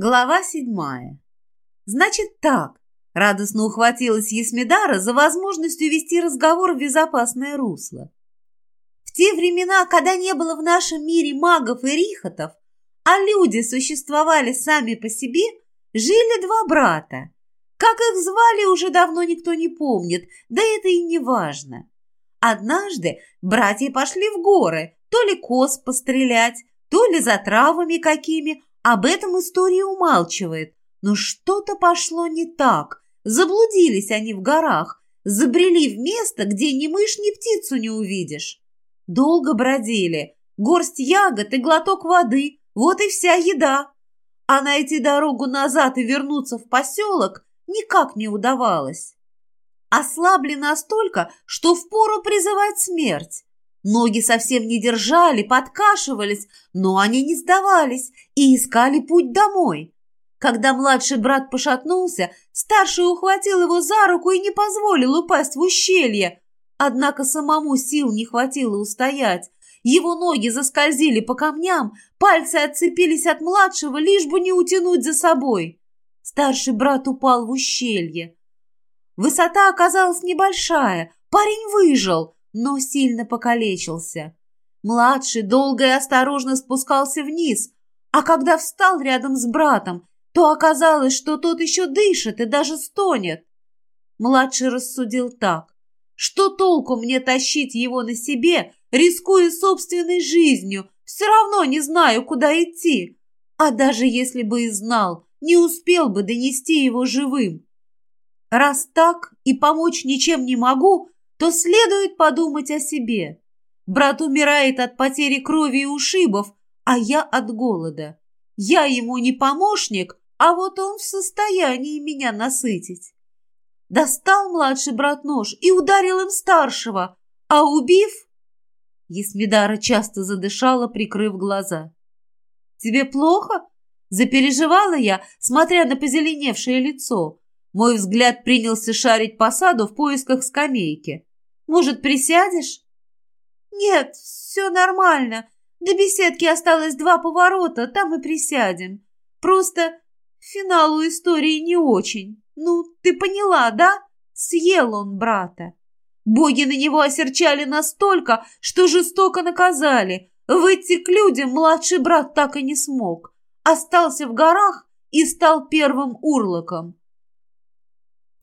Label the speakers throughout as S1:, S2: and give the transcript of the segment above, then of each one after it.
S1: Глава седьмая. Значит так, радостно ухватилась Есмидара за возможность увести разговор в безопасное русло. В те времена, когда не было в нашем мире магов и рихотов, а люди существовали сами по себе, жили два брата. Как их звали, уже давно никто не помнит, да это и не важно. Однажды братья пошли в горы, то ли коз пострелять, то ли за травами какими, об этом история умалчивает, но что-то пошло не так. Заблудились они в горах, забрели в место, где ни мышь, ни птицу не увидишь. Долго бродили, горсть ягод и глоток воды, вот и вся еда. А найти дорогу назад и вернуться в поселок никак не удавалось. Ослабли настолько, что впору призывать смерть. Ноги совсем не держали, подкашивались, но они не сдавались и искали путь домой. Когда младший брат пошатнулся, старший ухватил его за руку и не позволил упасть в ущелье. Однако самому сил не хватило устоять. Его ноги заскользили по камням, пальцы отцепились от младшего, лишь бы не утянуть за собой. Старший брат упал в ущелье. Высота оказалась небольшая, парень выжил – но сильно покалечился. Младший долго и осторожно спускался вниз, а когда встал рядом с братом, то оказалось, что тот еще дышит и даже стонет. Младший рассудил так. Что толку мне тащить его на себе, рискуя собственной жизнью, все равно не знаю, куда идти. А даже если бы и знал, не успел бы донести его живым. Раз так и помочь ничем не могу, то следует подумать о себе. Брат умирает от потери крови и ушибов, а я от голода. Я ему не помощник, а вот он в состоянии меня насытить. Достал младший брат нож и ударил им старшего, а убив... Есмидара часто задышала, прикрыв глаза. «Тебе плохо?» – запереживала я, смотря на позеленевшее лицо. Мой взгляд принялся шарить по саду в поисках скамейки. Может, присядешь?» «Нет, все нормально. До беседки осталось два поворота, там и присядем. Просто финалу истории не очень. Ну, ты поняла, да? Съел он брата. Боги на него осерчали настолько, что жестоко наказали. Выйти к людям младший брат так и не смог. Остался в горах и стал первым урлоком.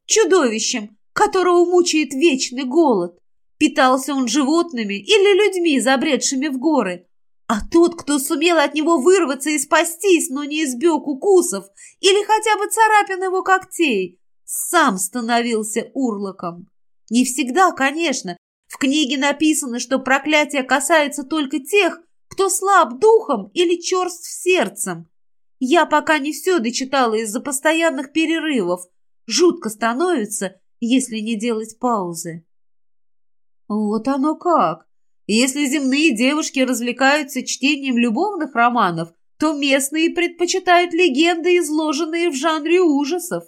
S1: Чудовищем, которого мучает вечный голод. Питался он животными или людьми, забредшими в горы. А тот, кто сумел от него вырваться и спастись, но не избег укусов или хотя бы царапин его когтей, сам становился урлоком. Не всегда, конечно. В книге написано, что проклятие касается только тех, кто слаб духом или черств сердцем. Я пока не все дочитала из-за постоянных перерывов. Жутко становится, если не делать паузы. Вот оно как! Если земные девушки развлекаются чтением любовных романов, то местные предпочитают легенды, изложенные в жанре ужасов.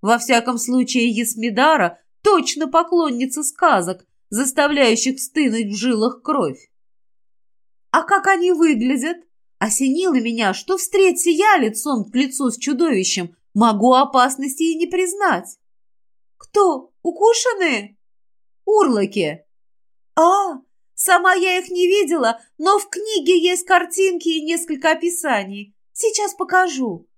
S1: Во всяком случае, Есмидара точно поклонница сказок, заставляющих стынуть в жилах кровь. А как они выглядят? Осенило меня, что встреться я лицом к лицу с чудовищем, могу опасности и не признать. Кто? Укушенные? Урлоки. «А, сама я их не видела, но в книге есть картинки и несколько описаний. Сейчас покажу».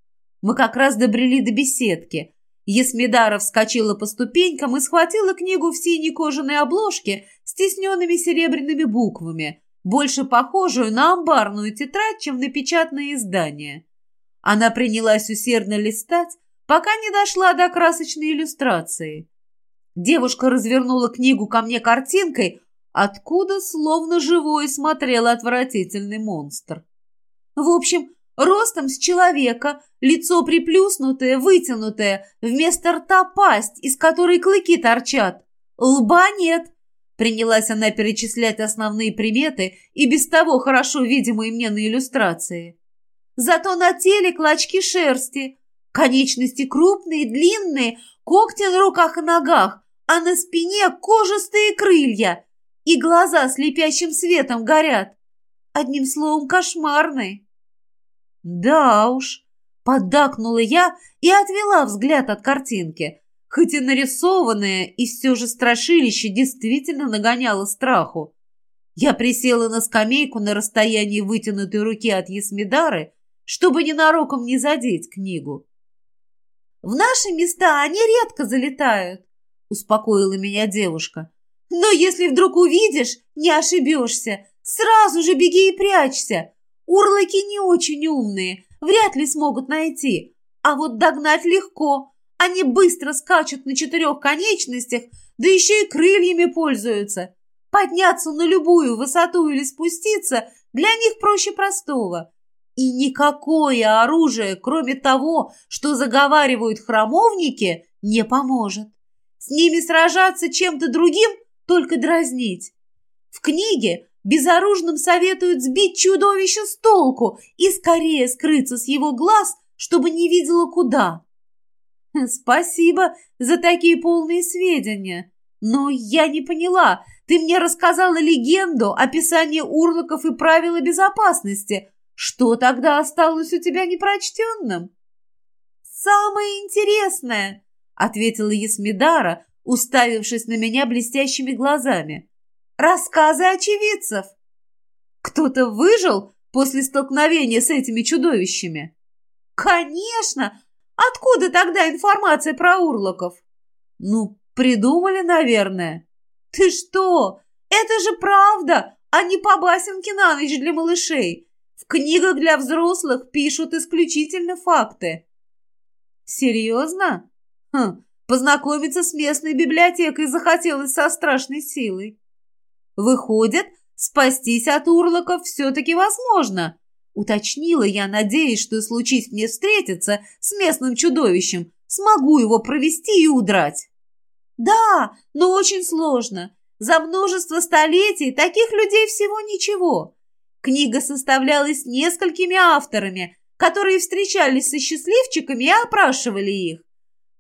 S1: Мы как раз добрели до беседки. Есмидара вскочила по ступенькам и схватила книгу в синей кожаной обложке с тесненными серебряными буквами, больше похожую на амбарную тетрадь, чем на печатное издание. Она принялась усердно листать, пока не дошла до красочной иллюстрации. Девушка развернула книгу ко мне картинкой, откуда словно живой смотрел отвратительный монстр. В общем, ростом с человека, лицо приплюснутое, вытянутое, вместо рта пасть, из которой клыки торчат. Лба нет. Принялась она перечислять основные приметы и без того хорошо видимые мне на иллюстрации. Зато на теле клочки шерсти, конечности крупные, длинные, когти на руках и ногах, а на спине кожистые крылья – и глаза слепящим светом горят. Одним словом, кошмарный. Да уж, Поддакнула я и отвела взгляд от картинки, хоть и нарисованное, и все же страшилище действительно нагоняло страху. Я присела на скамейку на расстоянии вытянутой руки от Есмидары, чтобы ненароком не задеть книгу. «В наши места они редко залетают», — успокоила меня девушка. «Но если вдруг увидишь, не ошибешься, сразу же беги и прячься. Урлыки не очень умные, вряд ли смогут найти, а вот догнать легко. Они быстро скачут на четырех конечностях, да еще и крыльями пользуются. Подняться на любую высоту или спуститься для них проще простого. И никакое оружие, кроме того, что заговаривают храмовники, не поможет. С ними сражаться чем-то другим, только дразнить. В книге безоружным советуют сбить чудовище с толку и скорее скрыться с его глаз, чтобы не видела куда. Спасибо за такие полные сведения. Но я не поняла, ты мне рассказала легенду, описание урлоков и правила безопасности. Что тогда осталось у тебя непрочтенным? Самое интересное, ответила Есмидара, уставившись на меня блестящими глазами. Рассказы очевидцев. Кто-то выжил после столкновения с этими чудовищами? Конечно! Откуда тогда информация про урлоков? Ну, придумали, наверное. Ты что? Это же правда, а не по басенке на ночь для малышей. В книгах для взрослых пишут исключительно факты. Серьезно? Хм, познакомиться с местной библиотекой захотелось со страшной силой. Выходит, спастись от урлоков все-таки возможно, уточнила я, надеясь, что случись мне встретиться с местным чудовищем, смогу его провести и удрать. Да, но очень сложно. За множество столетий таких людей всего ничего. Книга составлялась несколькими авторами, которые встречались со счастливчиками и опрашивали их.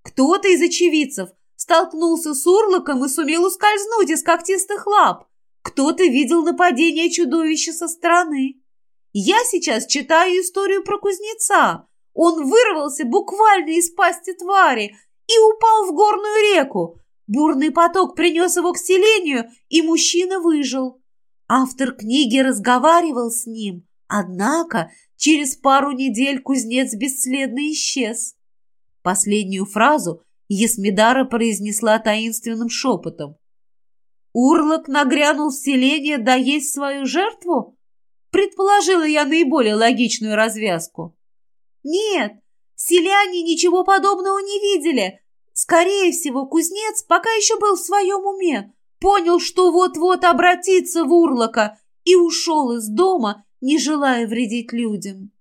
S1: Кто-то из очевидцев столкнулся с урлоком и сумел ускользнуть из когтистых лап. Кто-то видел нападение чудовища со стороны. Я сейчас читаю историю про кузнеца. Он вырвался буквально из пасти твари и упал в горную реку. Бурный поток принес его к селению, и мужчина выжил. Автор книги разговаривал с ним, однако через пару недель кузнец бесследно исчез. Последнюю фразу Есмидара произнесла таинственным шепотом. «Урлок нагрянул в селение доесть свою жертву?» Предположила я наиболее логичную развязку. «Нет, селяне ничего подобного не видели. Скорее всего, кузнец пока еще был в своем уме понял, что вот-вот обратится в урлока и ушел из дома, не желая вредить людям.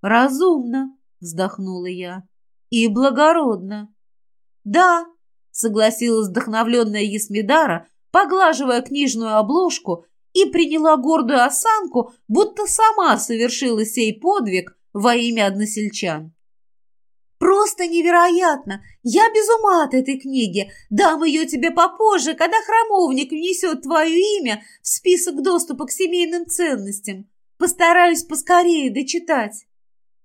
S1: «Разумно», — вздохнула я, — «и благородно». «Да», — согласилась вдохновленная Есмидара, поглаживая книжную обложку и приняла гордую осанку, будто сама совершила сей подвиг во имя односельчан. Просто невероятно! Я без ума от этой книги. Дам ее тебе попозже, когда храмовник внесет твое имя в список доступа к семейным ценностям. Постараюсь поскорее дочитать.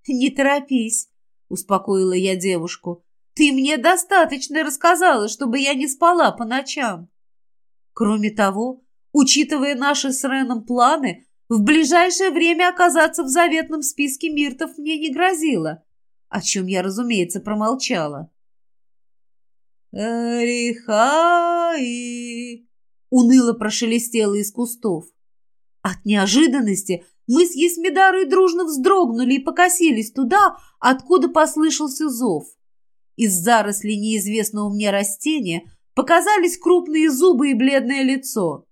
S1: Не торопись, успокоила я девушку. Ты мне достаточно рассказала, чтобы я не спала по ночам. Кроме того, учитывая наши с Реном планы, в ближайшее время оказаться в заветном списке миртов мне не грозило о чем я, разумеется, промолчала. «Рихаи!» — уныло прошелестело из кустов. От неожиданности мы с Есмидарой дружно вздрогнули и покосились туда, откуда послышался зов. Из зарослей неизвестного мне растения показались крупные зубы и бледное лицо.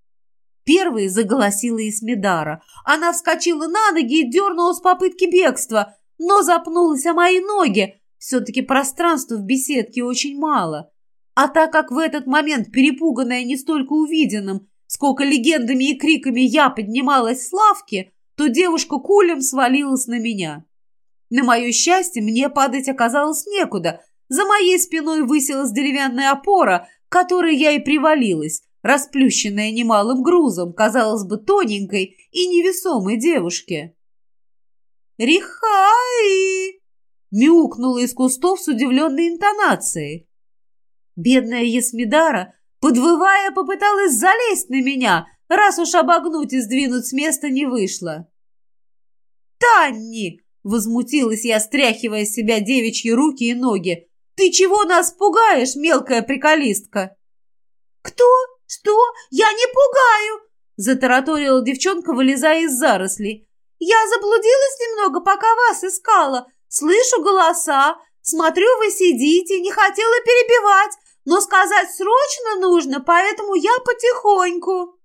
S1: Первой заголосила Есмидара. Она вскочила на ноги и дернула с попытки бегства, но запнулась о мои ноги. Все-таки пространства в беседке очень мало. А так как в этот момент, перепуганная не столько увиденным, сколько легендами и криками я поднималась с лавки, то девушка кулем свалилась на меня. На мое счастье, мне падать оказалось некуда. За моей спиной высилась деревянная опора, к которой я и привалилась, расплющенная немалым грузом, казалось бы, тоненькой и невесомой девушке. «Рихай!» мяукнула из кустов с удивленной интонацией. Бедная Есмидара, подвывая, попыталась залезть на меня, раз уж обогнуть и сдвинуть с места не вышло. «Танни!» — возмутилась я, стряхивая с себя девичьи руки и ноги. «Ты чего нас пугаешь, мелкая приколистка?» «Кто? Что? Я не пугаю!» — затараторила девчонка, вылезая из зарослей. «Я заблудилась немного, пока вас искала. Слышу голоса, смотрю, вы сидите, не хотела перебивать, но сказать срочно нужно, поэтому я потихоньку».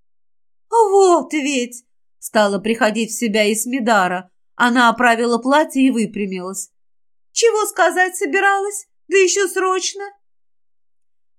S1: «Вот ведь!» — стала приходить в себя Исмидара. Она оправила платье и выпрямилась. «Чего сказать собиралась? Да еще срочно!»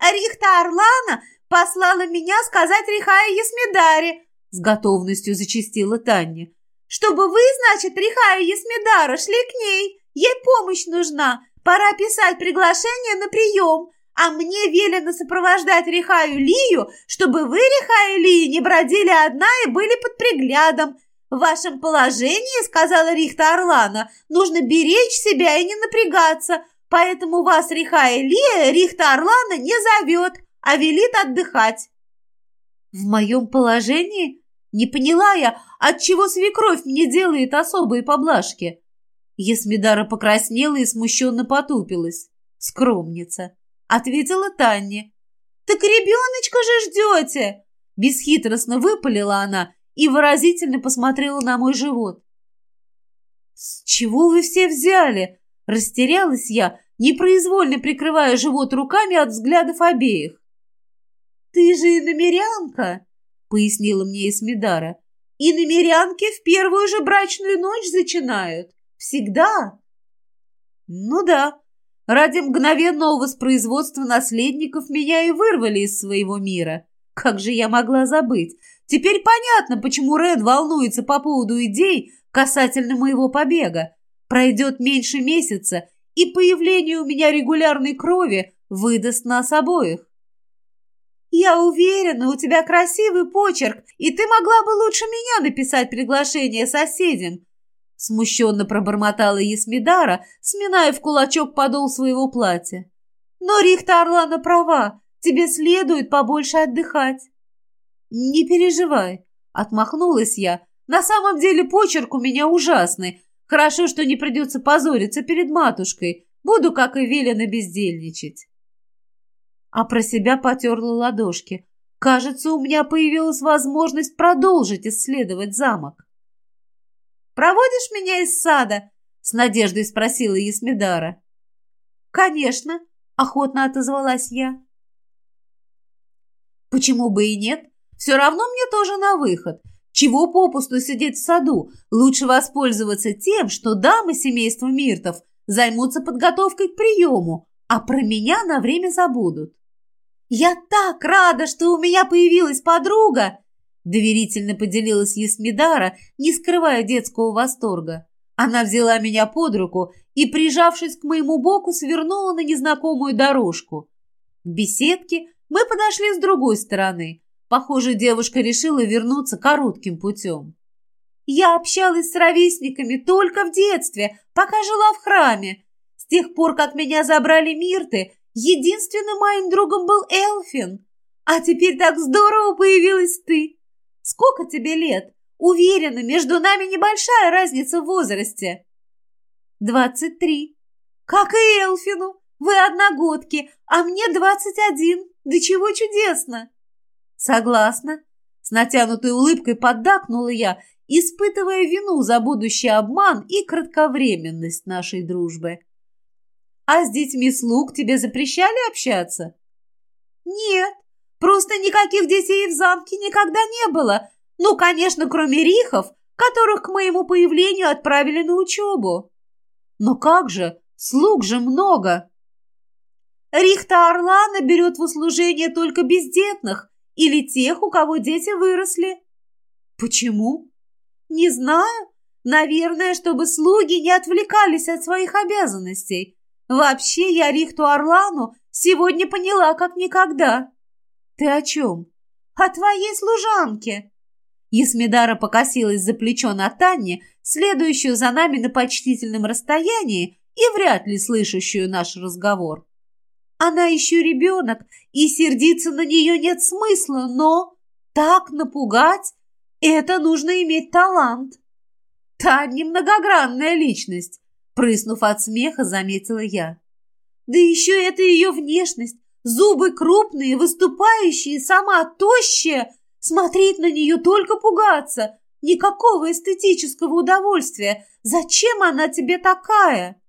S1: «Рихта Орлана послала меня сказать Рихае Есмидаре!» С готовностью зачастила Таня. «Чтобы вы, значит, Рихая Есмидара, шли к ней. Ей помощь нужна. Пора писать приглашение на прием. А мне велено сопровождать Рихаю Лию, чтобы вы, Рихая Лия, не бродили одна и были под приглядом. В вашем положении, сказала Рихта Орлана, нужно беречь себя и не напрягаться, поэтому вас Рихая Лия Рихта Орлана не зовет, а велит отдыхать. В моем положении? Не поняла я, отчего свекровь мне делает особые поблажки. Есмидара покраснела и смущенно потупилась. Скромница. Ответила Таня. «Так ребеночка же ждете!» Бесхитростно выпалила она и выразительно посмотрела на мой живот. «С чего вы все взяли?» Растерялась я, непроизвольно прикрывая живот руками от взглядов обеих. «Ты же и намерянка!» — пояснила мне Эсмидара. «И намерянки в первую же брачную ночь зачинают. Всегда!» «Ну да, ради мгновенного воспроизводства наследников меня и вырвали из своего мира. Как же я могла забыть? Теперь понятно, почему Рен волнуется по поводу идей касательно моего побега. Пройдет меньше месяца, и появление у меня регулярной крови выдаст нас обоих. «Я уверена, у тебя красивый почерк, и ты могла бы лучше меня написать приглашение соседям», Смущенно пробормотала Есмидара, сминая в кулачок подол своего платья. «Но Рихта Орлана права, тебе следует побольше отдыхать». «Не переживай», — отмахнулась я. «На самом деле почерк у меня ужасный. Хорошо, что не придется позориться перед матушкой. Буду, как и велено, бездельничать». А про себя потерла ладошки. Кажется, у меня появилась возможность продолжить исследовать замок. Проводишь меня из сада?» — с надеждой спросила Есмидара. «Конечно», — охотно отозвалась я. «Почему бы и нет? Все равно мне тоже на выход. Чего попусту сидеть в саду? Лучше воспользоваться тем, что дамы семейства Миртов займутся подготовкой к приему, а про меня на время забудут». «Я так рада, что у меня появилась подруга!» Доверительно поделилась Есмидара, не скрывая детского восторга. Она взяла меня под руку и, прижавшись к моему боку, свернула на незнакомую дорожку. К беседке мы подошли с другой стороны. Похоже, девушка решила вернуться коротким путем. Я общалась с ровесниками только в детстве, пока жила в храме. С тех пор, как меня забрали Мирты, единственным моим другом был Элфин. А теперь так здорово появилась ты. Сколько тебе лет? Уверена, между нами небольшая разница в возрасте. Двадцать три. Как и Элфину. Вы одногодки, а мне двадцать один. Да чего чудесно. Согласна. С натянутой улыбкой поддакнула я, испытывая вину за будущий обман и кратковременность нашей дружбы. А с детьми слуг тебе запрещали общаться? Нет, Просто никаких детей в замке никогда не было. Ну, конечно, кроме рихов, которых к моему появлению отправили на учебу. Но как же? Слуг же много. Рихта Орлана берет в услужение только бездетных или тех, у кого дети выросли. Почему? Не знаю. Наверное, чтобы слуги не отвлекались от своих обязанностей. Вообще, я Рихту Орлану сегодня поняла как никогда. «Ты о чем?» «О твоей служанке!» Есмидара покосилась за плечо на Танне, следующую за нами на почтительном расстоянии, и вряд ли слышащую наш разговор. Она еще ребенок, и сердиться на нее нет смысла, но так напугать – это нужно иметь талант. Та немногогранная личность, прыснув от смеха, заметила я. Да еще это ее внешность, зубы крупные, выступающие, сама тощая. Смотреть на нее только пугаться. Никакого эстетического удовольствия. Зачем она тебе такая?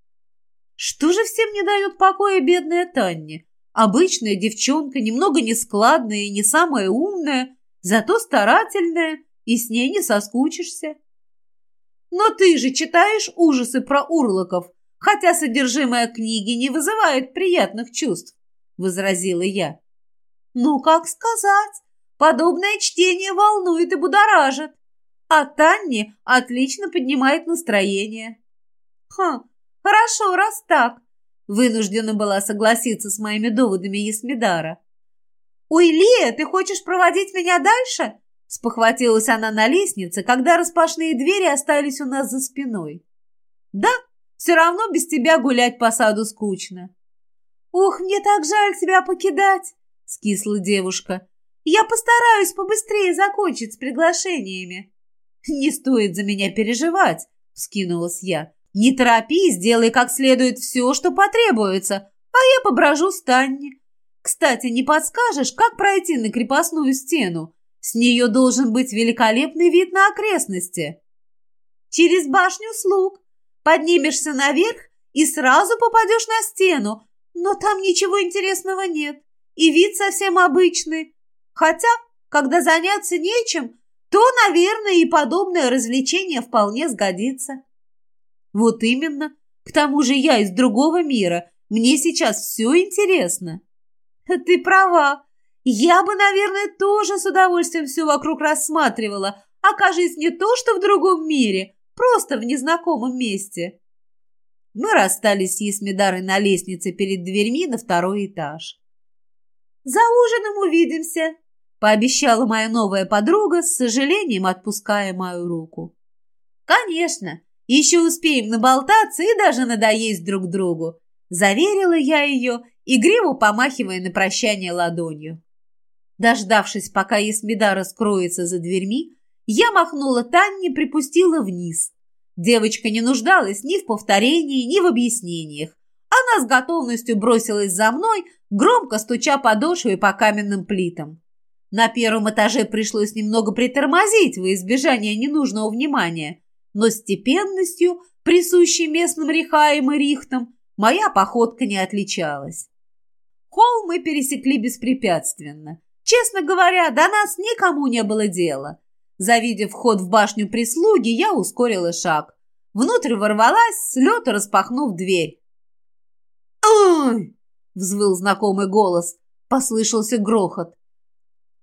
S1: Что же всем не дает покоя бедная Таня? Обычная девчонка, немного нескладная и не самая умная, зато старательная, и с ней не соскучишься. Но ты же читаешь ужасы про урлоков, хотя содержимое книги не вызывает приятных чувств, — возразила я. Ну, как сказать, подобное чтение волнует и будоражит, а Танни отлично поднимает настроение. Хм, «Хорошо, раз так», — вынуждена была согласиться с моими доводами Есмидара. «Уй, ты хочешь проводить меня дальше?» — спохватилась она на лестнице, когда распашные двери остались у нас за спиной. «Да, все равно без тебя гулять по саду скучно». «Ух, мне так жаль тебя покидать!» — скисла девушка. «Я постараюсь побыстрее закончить с приглашениями». «Не стоит за меня переживать», — вскинулась я. Не торопись, сделай как следует все, что потребуется, а я поброжу с Танни. Кстати, не подскажешь, как пройти на крепостную стену? С нее должен быть великолепный вид на окрестности. Через башню слуг. Поднимешься наверх и сразу попадешь на стену, но там ничего интересного нет, и вид совсем обычный. Хотя, когда заняться нечем, то, наверное, и подобное развлечение вполне сгодится. Вот именно. К тому же я из другого мира. Мне сейчас все интересно. Ты права. Я бы, наверное, тоже с удовольствием все вокруг рассматривала, окажись не то, что в другом мире, просто в незнакомом месте. Мы расстались с Есмидарой на лестнице перед дверьми на второй этаж. «За ужином увидимся», — пообещала моя новая подруга, с сожалением отпуская мою руку. «Конечно, еще успеем наболтаться и даже надоесть друг другу», – заверила я ее, игриво помахивая на прощание ладонью. Дождавшись, пока Есмеда раскроется за дверьми, я махнула Танне, припустила вниз. Девочка не нуждалась ни в повторении, ни в объяснениях. Она с готовностью бросилась за мной, громко стуча подошвой по каменным плитам. На первом этаже пришлось немного притормозить во избежание ненужного внимания, но степенностью, присущей местным рехаем и рихтам, моя походка не отличалась. Холл мы пересекли беспрепятственно. Честно говоря, до нас никому не было дела. Завидев вход в башню прислуги, я ускорила шаг. Внутрь ворвалась, с лета распахнув дверь. «Ой!» — взвыл знакомый голос. Послышался грохот.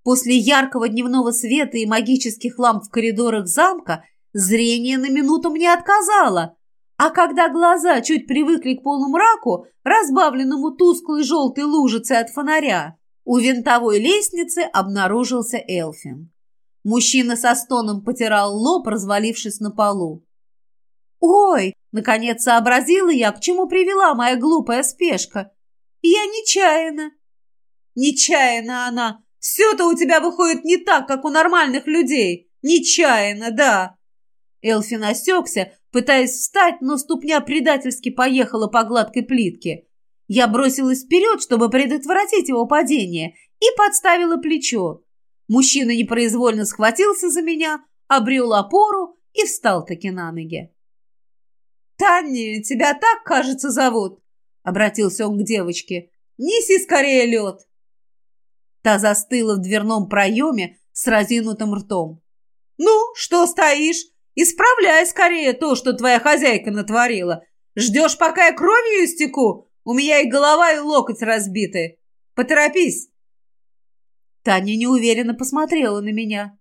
S1: После яркого дневного света и магических ламп в коридорах замка Зрение на минуту мне отказало, а когда глаза чуть привыкли к полумраку, разбавленному тусклой желтой лужицей от фонаря, у винтовой лестницы обнаружился Элфин. Мужчина со стоном потирал лоб, развалившись на полу. «Ой!» — наконец сообразила я, к чему привела моя глупая спешка. «Я нечаянно». «Нечаянно она! Все-то у тебя выходит не так, как у нормальных людей! Нечаянно, да!» Элфин осекся, пытаясь встать, но ступня предательски поехала по гладкой плитке. Я бросилась вперед, чтобы предотвратить его падение, и подставила плечо. Мужчина непроизвольно схватился за меня, обрел опору и встал-таки на ноги. «Танни, тебя так, кажется, зовут?» — обратился он к девочке. «Неси скорее лед!» Та застыла в дверном проеме с разинутым ртом. «Ну, что стоишь? Исправляй скорее то, что твоя хозяйка натворила. Ждешь, пока я кровью истеку? У меня и голова, и локоть разбиты. Поторопись!» Таня неуверенно посмотрела на меня.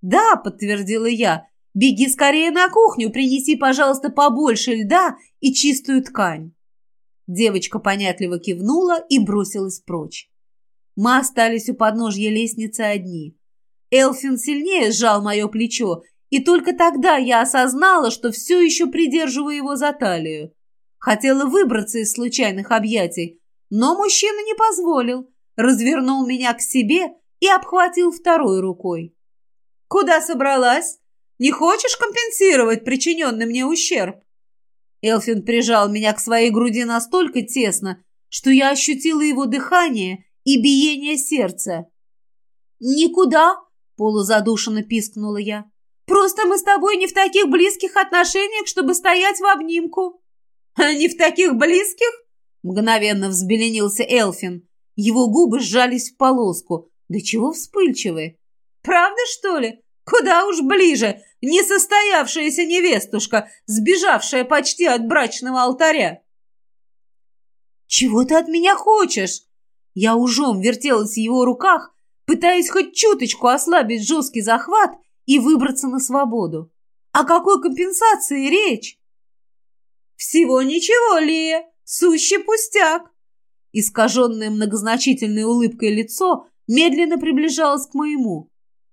S1: «Да», — подтвердила я, — «беги скорее на кухню, принеси, пожалуйста, побольше льда и чистую ткань». Девочка понятливо кивнула и бросилась прочь. Мы остались у подножья лестницы одни. Элфин сильнее сжал мое плечо и только тогда я осознала, что все еще придерживаю его за талию. Хотела выбраться из случайных объятий, но мужчина не позволил, развернул меня к себе и обхватил второй рукой. «Куда собралась? Не хочешь компенсировать причиненный мне ущерб?» Элфин прижал меня к своей груди настолько тесно, что я ощутила его дыхание и биение сердца. «Никуда!» — полузадушенно пискнула я. «Просто мы с тобой не в таких близких отношениях, чтобы стоять в обнимку». «А не в таких близких?» — мгновенно взбеленился Элфин. Его губы сжались в полоску. Да чего вспыльчивые. «Правда, что ли? Куда уж ближе, несостоявшаяся невестушка, сбежавшая почти от брачного алтаря. «Чего ты от меня хочешь?» Я ужом вертелась в его руках, пытаясь хоть чуточку ослабить жесткий захват и выбраться на свободу. О какой компенсации речь? «Всего ничего, Лия, сущий пустяк!» Искаженное многозначительной улыбкой лицо медленно приближалось к моему.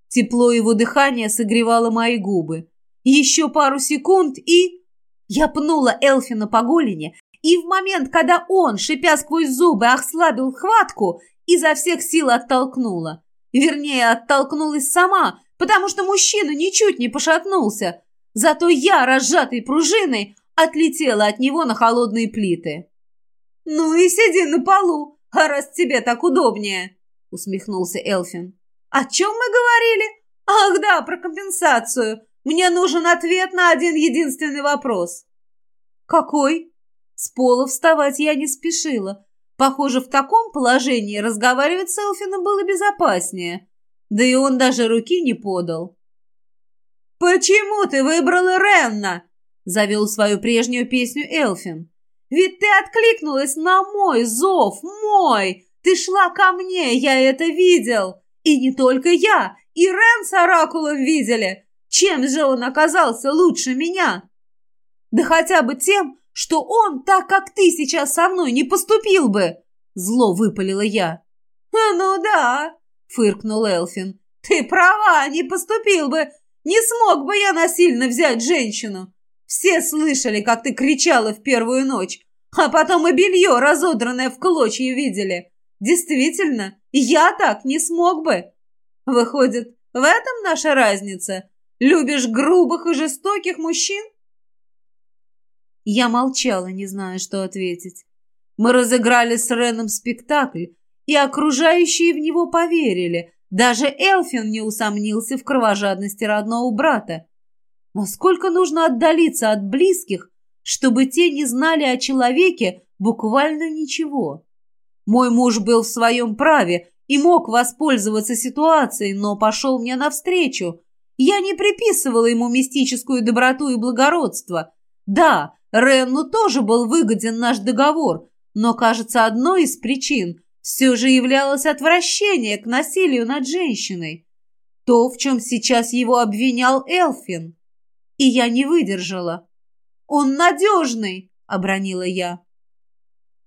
S1: Тепло его дыхания согревало мои губы. Еще пару секунд и... Я пнула Элфина по голени, и в момент, когда он, шипя сквозь зубы, ослабил хватку, изо всех сил оттолкнула. Вернее, оттолкнулась сама, потому что мужчина ничуть не пошатнулся. Зато я, разжатой пружиной, отлетела от него на холодные плиты. «Ну и сиди на полу, а раз тебе так удобнее», — усмехнулся Элфин. «О чем мы говорили? Ах да, про компенсацию. Мне нужен ответ на один единственный вопрос». «Какой?» С пола вставать я не спешила. Похоже, в таком положении разговаривать с Элфином было безопаснее. Да и он даже руки не подал. «Почему ты выбрала Ренна?» — завел свою прежнюю песню Элфин. «Ведь ты откликнулась на мой зов, мой! Ты шла ко мне, я это видел! И не только я, и Рен с Оракулом видели. Чем же он оказался лучше меня? Да хотя бы тем, что он, так как ты сейчас со мной, не поступил бы. Зло выпалила я. «А «Ну да», — фыркнул Элфин. «Ты права, не поступил бы. Не смог бы я насильно взять женщину. Все слышали, как ты кричала в первую ночь, а потом и белье, разодранное в клочья, видели. Действительно, я так не смог бы. Выходит, в этом наша разница? Любишь грубых и жестоких мужчин? Я молчала, не зная, что ответить. Мы разыграли с Реном спектакль, и окружающие в него поверили. Даже Элфин не усомнился в кровожадности родного брата. Насколько нужно отдалиться от близких, чтобы те не знали о человеке буквально ничего? Мой муж был в своем праве и мог воспользоваться ситуацией, но пошел мне навстречу. Я не приписывала ему мистическую доброту и благородство. Да, Ренну тоже был выгоден наш договор, но, кажется, одной из причин все же являлось отвращение к насилию над женщиной. То, в чем сейчас его обвинял Элфин. И я не выдержала. «Он надежный!» — обронила я.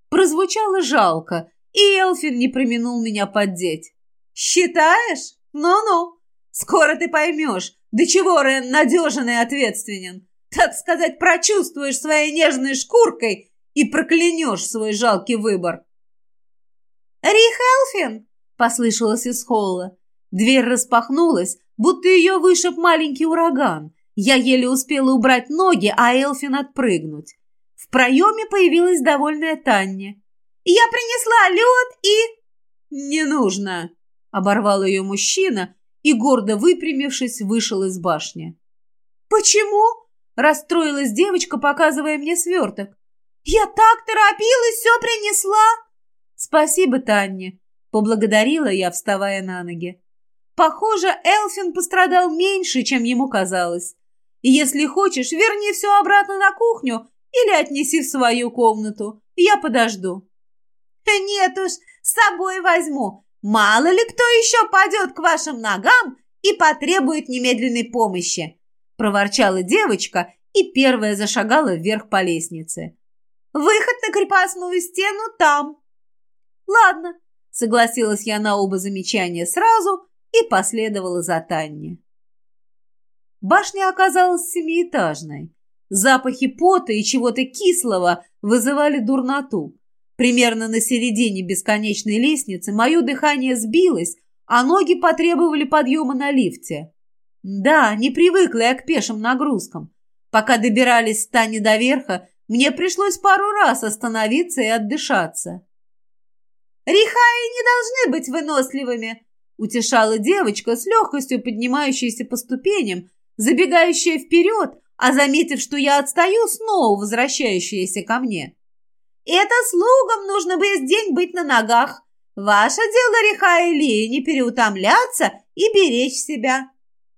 S1: Прозвучало жалко, и Элфин не применул меня поддеть. «Считаешь? Ну-ну. Скоро ты поймешь, до чего Рен надежен и ответственен. Так сказать, прочувствуешь своей нежной шкуркой и проклянешь свой жалкий выбор». «Рих Элфин!» — послышалось из холла. Дверь распахнулась, будто ее вышиб маленький ураган. Я еле успела убрать ноги, а Элфин отпрыгнуть. В проеме появилась довольная Таня. «Я принесла лед и...» «Не нужно!» — оборвал ее мужчина и, гордо выпрямившись, вышел из башни. «Почему?» — расстроилась девочка, показывая мне сверток. «Я так торопилась, все принесла!» «Спасибо, Таня!» — поблагодарила я, вставая на ноги. Похоже, Элфин пострадал меньше, чем ему казалось. Если хочешь, верни все обратно на кухню или отнеси в свою комнату. Я подожду». «Нет уж, с собой возьму. Мало ли кто еще падет к вашим ногам и потребует немедленной помощи», проворчала девочка и первая зашагала вверх по лестнице. «Выход на крепостную стену там». «Ладно», согласилась я на оба замечания сразу и последовала за Таней. Башня оказалась семиэтажной. Запахи пота и чего-то кислого вызывали дурноту. Примерно на середине бесконечной лестницы мое дыхание сбилось, а ноги потребовали подъема на лифте. Да, не привыкла я к пешим нагрузкам. Пока добирались с Тани до верха, мне пришлось пару раз остановиться и отдышаться. «Рихаи не должны быть выносливыми», — утешала девочка с легкостью поднимающаяся по ступеням, забегающая вперед, а заметив, что я отстаю, снова возвращающаяся ко мне. «Это слугам нужно весь день быть на ногах. Ваше дело, Рихаи Ли, не переутомляться и беречь себя».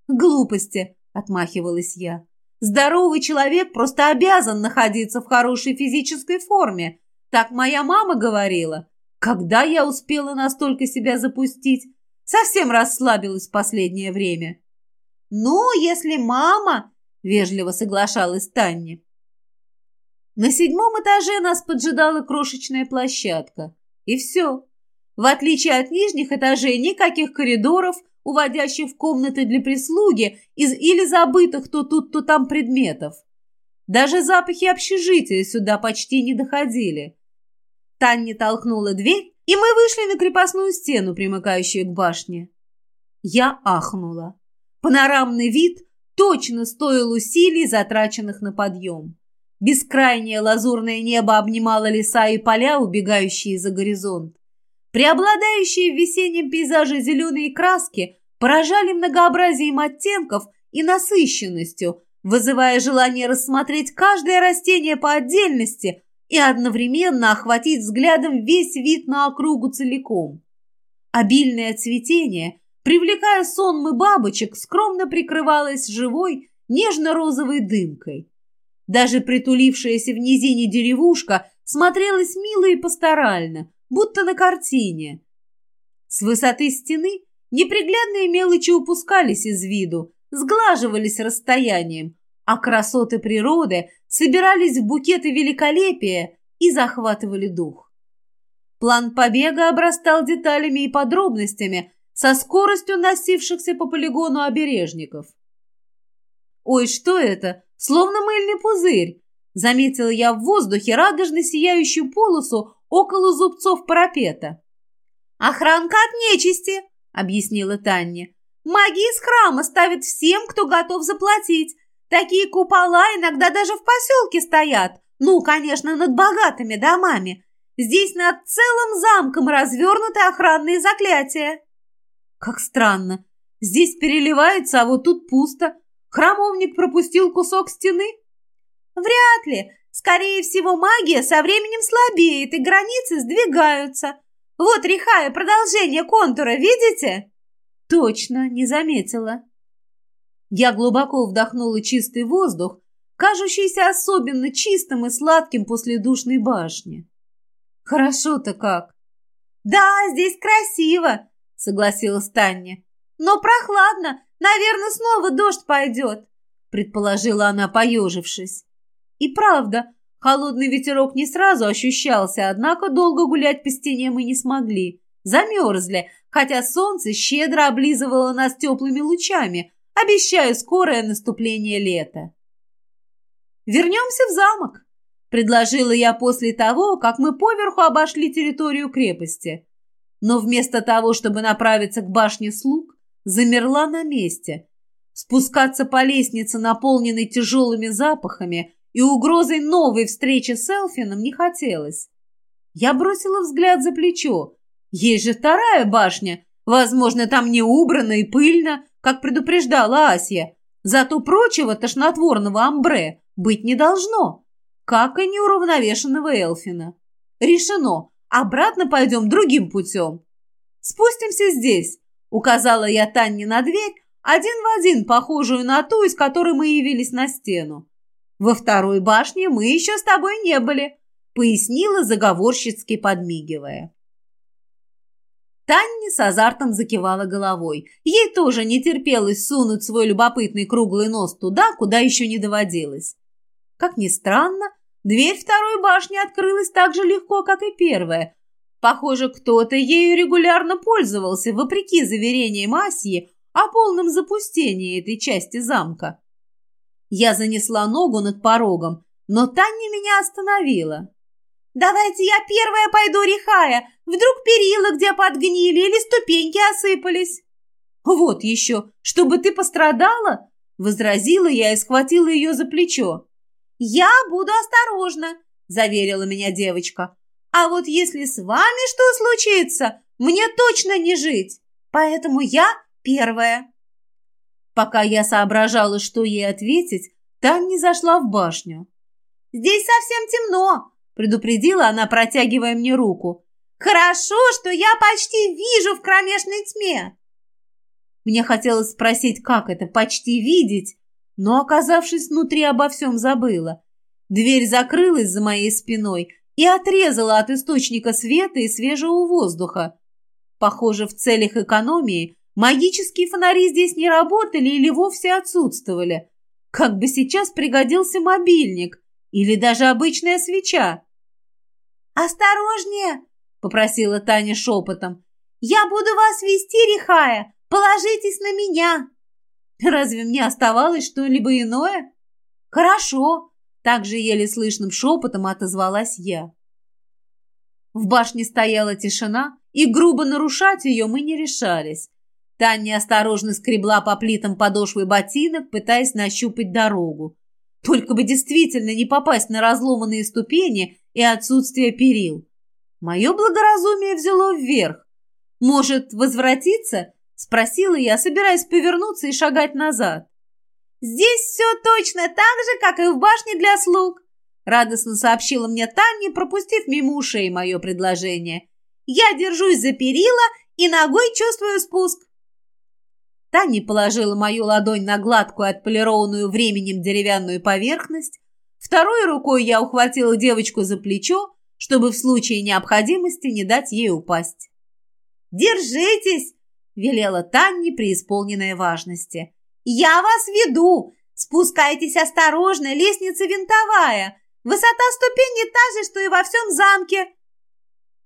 S1: «Глупости», — отмахивалась я. «Здоровый человек просто обязан находиться в хорошей физической форме. Так моя мама говорила. Когда я успела настолько себя запустить? Совсем расслабилась в последнее время». «Ну, если мама...» — вежливо соглашалась Таня. На седьмом этаже нас поджидала крошечная площадка. И все. В отличие от нижних этажей, никаких коридоров, уводящих в комнаты для прислуги из или забытых то тут, то там предметов. Даже запахи общежития сюда почти не доходили. Таня толкнула дверь, и мы вышли на крепостную стену, примыкающую к башне. Я ахнула. Панорамный вид точно стоил усилий, затраченных на подъем. Бескрайнее лазурное небо обнимало леса и поля, убегающие за горизонт. Преобладающие в весеннем пейзаже зеленые краски поражали многообразием оттенков и насыщенностью, вызывая желание рассмотреть каждое растение по отдельности и одновременно охватить взглядом весь вид на округу целиком. Обильное цветение, привлекая сонмы бабочек, скромно прикрывалось живой, нежно-розовой дымкой. Даже притулившаяся в низине деревушка смотрелась мило и пасторально, будто на картине. С высоты стены неприглядные мелочи упускались из виду, сглаживались расстоянием, а красоты природы собирались в букеты великолепия и захватывали дух. План побега обрастал деталями и подробностями со скоростью носившихся по полигону обережников. «Ой, что это? Словно мыльный пузырь!» Заметила я в воздухе радужно сияющую полосу около зубцов парапета. «Охранка от нечисти», — объяснила Таня. «Маги из храма ставят всем, кто готов заплатить. Такие купола иногда даже в поселке стоят. Ну, конечно, над богатыми домами. Здесь над целым замком развернуты охранные заклятия». «Как странно. Здесь переливается, а вот тут пусто. Храмовник пропустил кусок стены?» «Вряд ли. Скорее всего, магия со временем слабеет, и границы сдвигаются. Вот, Рихая, продолжение контура, видите? Точно, не заметила. Я глубоко вдохнула чистый воздух, кажущийся особенно чистым и сладким после душной башни. Хорошо-то как. Да, здесь красиво, согласилась Таня. Но прохладно, наверное, снова дождь пойдет, предположила она, поежившись. И правда, холодный ветерок не сразу ощущался, однако долго гулять по стене мы не смогли. Замерзли, хотя солнце щедро облизывало нас теплыми лучами, обещая скорое наступление лета. «Вернемся в замок», — предложила я после того, как мы поверху обошли территорию крепости. Но вместо того, чтобы направиться к башне слуг, замерла на месте. Спускаться по лестнице, наполненной тяжелыми запахами, и угрозой новой встречи с Элфином не хотелось. Я бросила взгляд за плечо. Есть же вторая башня. Возможно, там не убрано и пыльно, как предупреждала Асия. Зато прочего тошнотворного амбре быть не должно, как и неуравновешенного Элфина. Решено. Обратно пойдем другим путем. Спустимся здесь, указала я Танне на дверь, один в один похожую на ту, из которой мы явились на стену. Во второй башне мы еще с тобой не были», — пояснила заговорщицки, подмигивая. Танни с азартом закивала головой. Ей тоже не терпелось сунуть свой любопытный круглый нос туда, куда еще не доводилось. Как ни странно, дверь второй башни открылась так же легко, как и первая. Похоже, кто-то ею регулярно пользовался, вопреки заверениям Асии о полном запустении этой части замка. Я занесла ногу над порогом, но Таня меня остановила. «Давайте я первая пойду, Рихая. Вдруг перила где подгнили или ступеньки осыпались». «Вот еще, чтобы ты пострадала?» Возразила я и схватила ее за плечо. «Я буду осторожна», — заверила меня девочка. «А вот если с вами что случится, мне точно не жить. Поэтому я первая». Пока я соображала, что ей ответить, Таня зашла в башню. «Здесь совсем темно», — предупредила она, протягивая мне руку. «Хорошо, что я почти вижу в кромешной тьме». Мне хотелось спросить, как это почти видеть, но, оказавшись внутри, обо всем забыла. Дверь закрылась за моей спиной и отрезала от источника света и свежего воздуха. Похоже, в целях экономии магические фонари здесь не работали или вовсе отсутствовали. Как бы сейчас пригодился мобильник или даже обычная свеча.
S2: «Осторожнее!» — попросила Таня шепотом. «Я буду вас вести, Рихая! Положитесь на меня!»
S1: Разве мне оставалось что-либо иное? Хорошо, также еле слышным шепотом отозвалась я. В башне стояла тишина, и грубо нарушать ее мы не решались. Таня осторожно скребла по плитам подошвы ботинок, пытаясь нащупать дорогу. Только бы действительно не попасть на разломанные ступени и отсутствие перил. Мое благоразумие взяло вверх. Может, возвратиться Спросила я, собираясь повернуться и шагать назад.
S2: «Здесь все точно так же, как и в башне для слуг», радостно сообщила мне Таня, пропустив мимо ушей мое предложение. «Я держусь за перила и ногой чувствую спуск».
S1: Таня положила мою ладонь на гладкую, отполированную временем деревянную поверхность. Второй рукой я ухватила девочку за плечо, чтобы в случае необходимости не дать ей упасть.
S2: «Держитесь!» — велела Танни, преисполненная важности. «Я вас веду! Спускайтесь осторожно, лестница винтовая! Высота ступени та же, что и во всем замке!»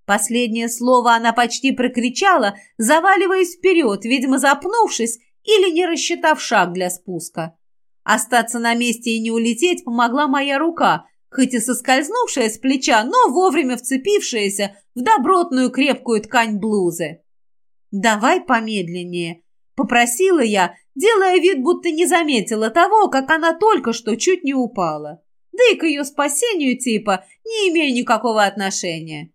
S1: Последнее слово она почти прокричала, заваливаясь вперед, видимо, запнувшись или не рассчитав шаг для спуска. Остаться на месте и не улететь помогла моя рука, хоть и соскользнувшая с плеча, но вовремя вцепившаяся в добротную крепкую ткань блузы. «Давай помедленнее», — попросила я, делая вид, будто не заметила того, как она только что чуть не упала. Да и к ее спасению типа не имею никакого отношения.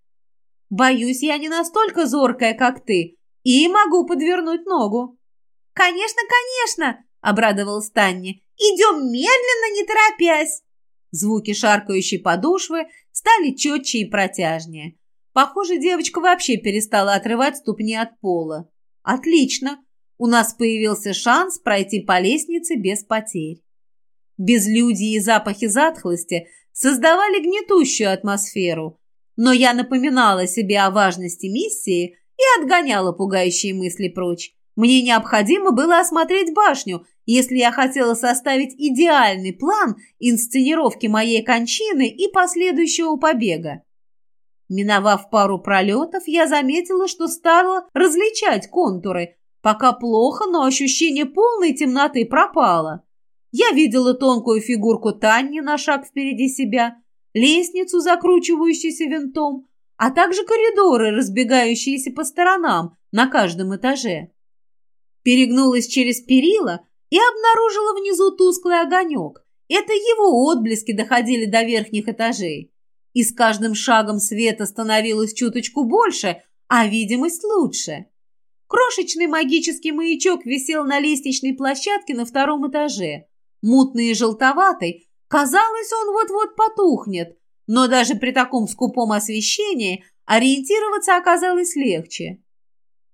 S1: Боюсь, я не настолько зоркая, как ты, и могу подвернуть ногу.
S2: «Конечно, конечно!» — обрадовалась Танни. «Идем медленно, не торопясь!»
S1: Звуки шаркающей подошвы стали четче и протяжнее. Похоже, девочка вообще перестала отрывать ступни от пола. Отлично. У нас появился шанс пройти по лестнице без потерь. Безлюдье и запахи затхлости создавали гнетущую атмосферу, но я напоминала себе о важности миссии и отгоняла пугающие мысли прочь. Мне необходимо было осмотреть башню, если я хотела составить идеальный план инсценировки моей кончины и последующего побега. Миновав пару пролетов, я заметила, что стала различать контуры. Пока плохо, но ощущение полной темноты пропало. Я видела тонкую фигурку Тани на шаг впереди себя, лестницу, закручивающуюся винтом, а также коридоры, разбегающиеся по сторонам на каждом этаже. Перегнулась через перила и обнаружила внизу тусклый огонек. Это его отблески доходили до верхних этажей и с каждым шагом света становилось чуточку больше, а видимость лучше. Крошечный магический маячок висел на лестничной площадке на втором этаже. Мутный и желтоватый, казалось, он вот-вот потухнет, но даже при таком скупом освещении ориентироваться оказалось легче.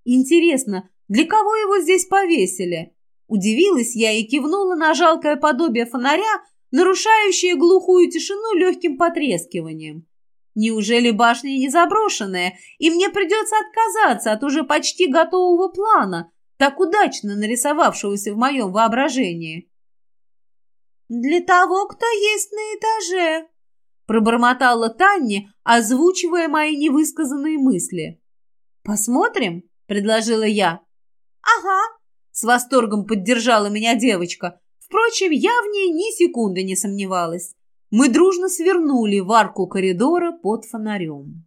S1: Интересно, для кого его здесь повесили? Удивилась я и кивнула на жалкое подобие фонаря, нарушающее глухую тишину легким потрескиванием. Неужели башня не заброшенная, и мне придется отказаться от уже почти готового плана, так удачно нарисовавшегося в моем воображении?
S2: «Для того, кто есть на этаже», — пробормотала Танни, озвучивая мои невысказанные мысли.
S1: «Посмотрим», — предложила я.
S2: «Ага», —
S1: с восторгом поддержала меня девочка. Впрочем, я в ней ни секунды не сомневалась. Мы дружно свернули в арку коридора под фонарем.